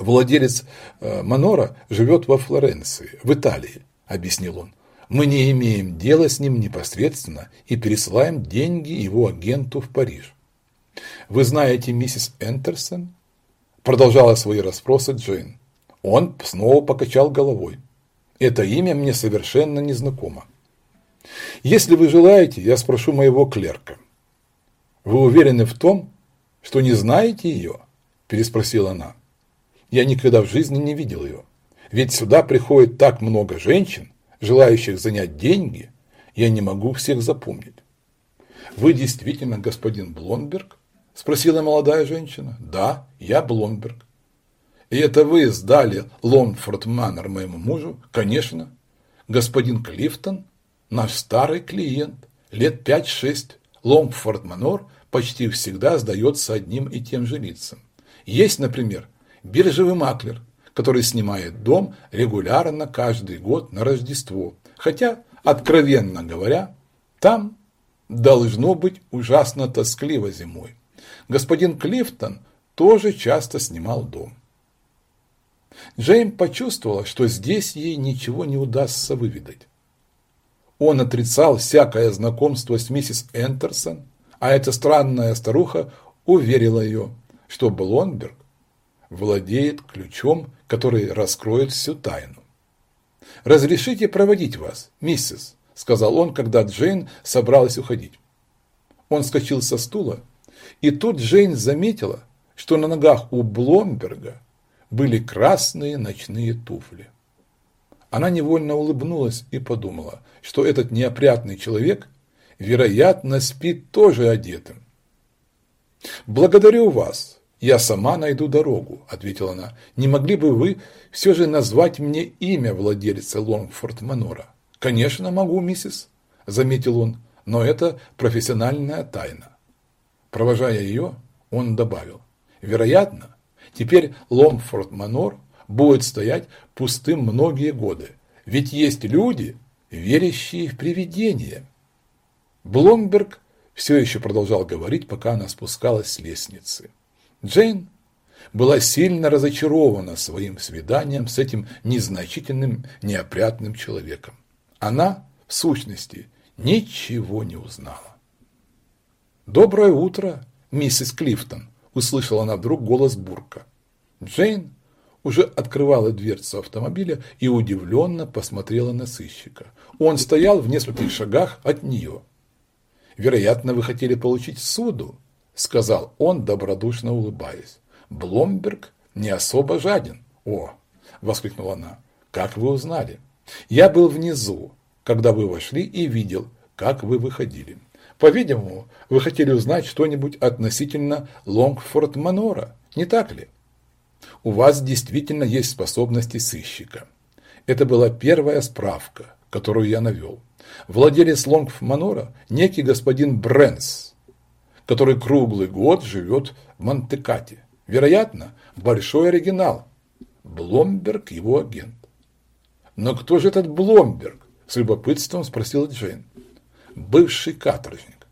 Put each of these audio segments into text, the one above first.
Владелец э, Манора живет во Флоренции, в Италии, объяснил он. Мы не имеем дела с ним непосредственно и пересылаем деньги его агенту в Париж. Вы знаете миссис Энтерсон? Продолжала свои расспросы Джейн. Он снова покачал головой. Это имя мне совершенно незнакомо. Если вы желаете, я спрошу моего клерка. Вы уверены в том, что не знаете ее? Переспросила она. Я никогда в жизни не видел ее. Ведь сюда приходит так много женщин, желающих занять деньги, я не могу всех запомнить. Вы действительно господин Бломберг? Спросила молодая женщина. Да, я Бломберг. И это вы сдали Лонфорд Маннер моему мужу? Конечно. Господин Клифтон, наш старый клиент, лет пять-шесть. Лонгфорд Манор почти всегда сдается одним и тем же лицам. Есть, например, биржевый маклер, который снимает дом регулярно каждый год на Рождество. Хотя, откровенно говоря, там должно быть ужасно тоскливо зимой. Господин Клифтон тоже часто снимал дом. Джейн почувствовала, что здесь ей ничего не удастся выведать. Он отрицал всякое знакомство с миссис Энтерсон, а эта странная старуха уверила ее, что Блонберг владеет ключом, который раскроет всю тайну. «Разрешите проводить вас, миссис», – сказал он, когда Джейн собралась уходить. Он скочил со стула, и тут Джейн заметила, что на ногах у Бломберга были красные ночные туфли. Она невольно улыбнулась и подумала, что этот неопрятный человек, вероятно, спит тоже одетым. «Благодарю вас, я сама найду дорогу», – ответила она. «Не могли бы вы все же назвать мне имя владельца Лонгфорд Манора?» «Конечно могу, миссис», – заметил он, – «но это профессиональная тайна». Провожая ее, он добавил, «Вероятно, Теперь Ломфорд Манор будет стоять пустым многие годы, ведь есть люди, верящие в привидения. Бломберг все еще продолжал говорить, пока она спускалась с лестницы. Джейн была сильно разочарована своим свиданием с этим незначительным, неопрятным человеком. Она, в сущности, ничего не узнала. «Доброе утро, миссис Клифтон», услышала она вдруг голос Бурка. Джейн уже открывала дверцу автомобиля и удивленно посмотрела на сыщика. Он стоял в нескольких шагах от нее. «Вероятно, вы хотели получить суду», – сказал он, добродушно улыбаясь. «Бломберг не особо жаден». «О!» – воскликнула она. «Как вы узнали?» «Я был внизу, когда вы вошли и видел, как вы выходили. По-видимому, вы хотели узнать что-нибудь относительно Лонгфорд Манора, не так ли? У вас действительно есть способности сыщика. Это была первая справка, которую я навел. Владелец Лонгф Манора – некий господин Брэнс, который круглый год живет в Монтекате. Вероятно, большой оригинал. Бломберг – его агент. Но кто же этот Бломберг? С любопытством спросил Джейн бывший каторжник.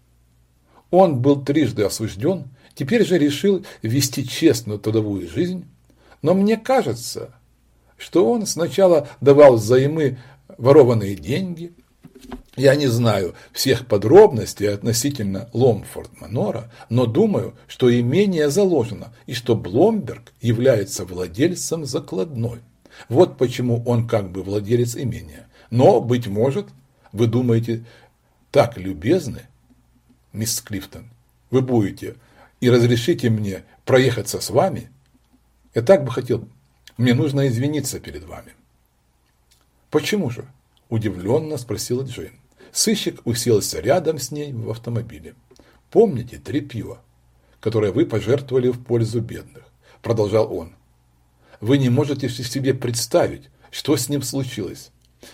Он был трижды осужден, теперь же решил вести честную трудовую жизнь, но мне кажется, что он сначала давал взаймы ворованные деньги. Я не знаю всех подробностей относительно Ломфорд Манора, но думаю, что имение заложено и что Бломберг является владельцем закладной. Вот почему он как бы владелец имения. Но, быть может, вы думаете, так любезны, мисс Клифтон, вы будете и разрешите мне проехаться с вами, я так бы хотел, мне нужно извиниться перед вами. Почему же? Удивленно спросила Джейн. Сыщик уселся рядом с ней в автомобиле. Помните три пива, которые вы пожертвовали в пользу бедных? Продолжал он. Вы не можете себе представить, что с ним случилось.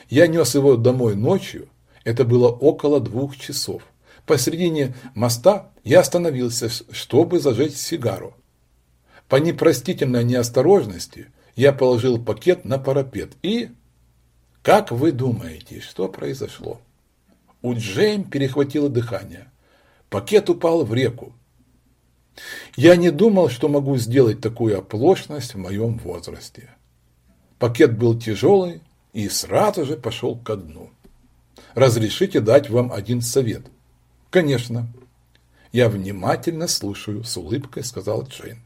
Я нес его домой ночью, это было около двух часов. Посредине моста я остановился, чтобы зажечь сигару. По непростительной неосторожности я положил пакет на парапет и... Как вы думаете, что произошло? У Джейм перехватило дыхание. Пакет упал в реку. Я не думал, что могу сделать такую оплошность в моем возрасте. Пакет был тяжелый и сразу же пошел ко дну. Разрешите дать вам один совет? Конечно. Я внимательно слушаю, с улыбкой сказал Джейн.